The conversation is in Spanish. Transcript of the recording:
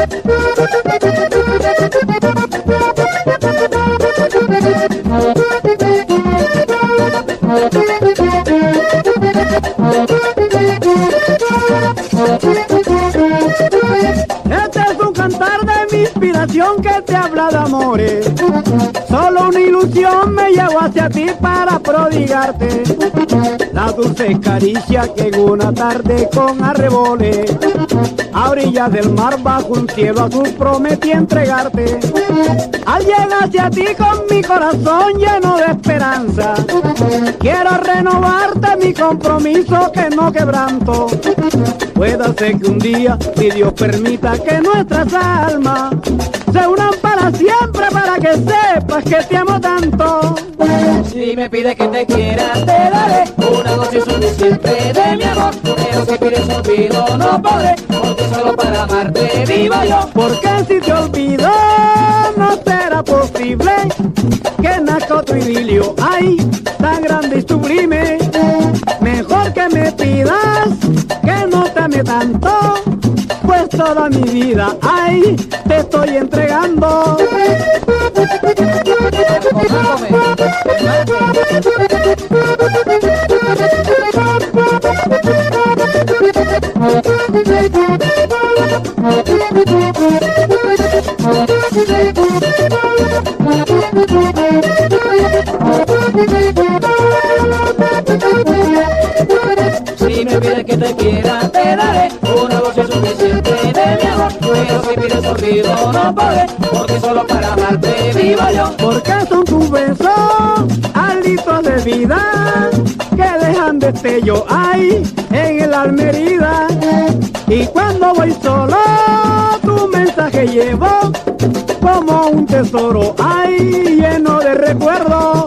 Este es un cantar de mi inspiración que te habla de amores. Una ilusión me llevó hacia ti para prodigarte. La dulce caricia que en una tarde con arreboles a orillas del mar bajo un cielo azul prometí entregarte. Al llegar hacia ti con mi corazón lleno de esperanza, quiero renovarte mi compromiso que no quebranto. Puede ser que un día, si Dios permita que nuestras almas se unan para siempre para que sepas que te amo tanto. Si me pides que te quiera, te daré una dosis suficiente de mi amor. Pero si pides olvido, no podré, porque solo para amarte viva yo. Porque si te olvido, no será posible que nazca otro idilio. Ay, tan grande tanto, pues toda mi vida, ay, te estoy entregando. Que te quiera, te daré una dosis suficiente de mi amor. Pero si pides olvido, no podré, porque solo para amarte viva yo. Porque son tus besos, alitos de vida, que dejan destello ahí en el alma herida. Y cuando voy solo, tu mensaje llevo como un tesoro ahí lleno de recuerdos.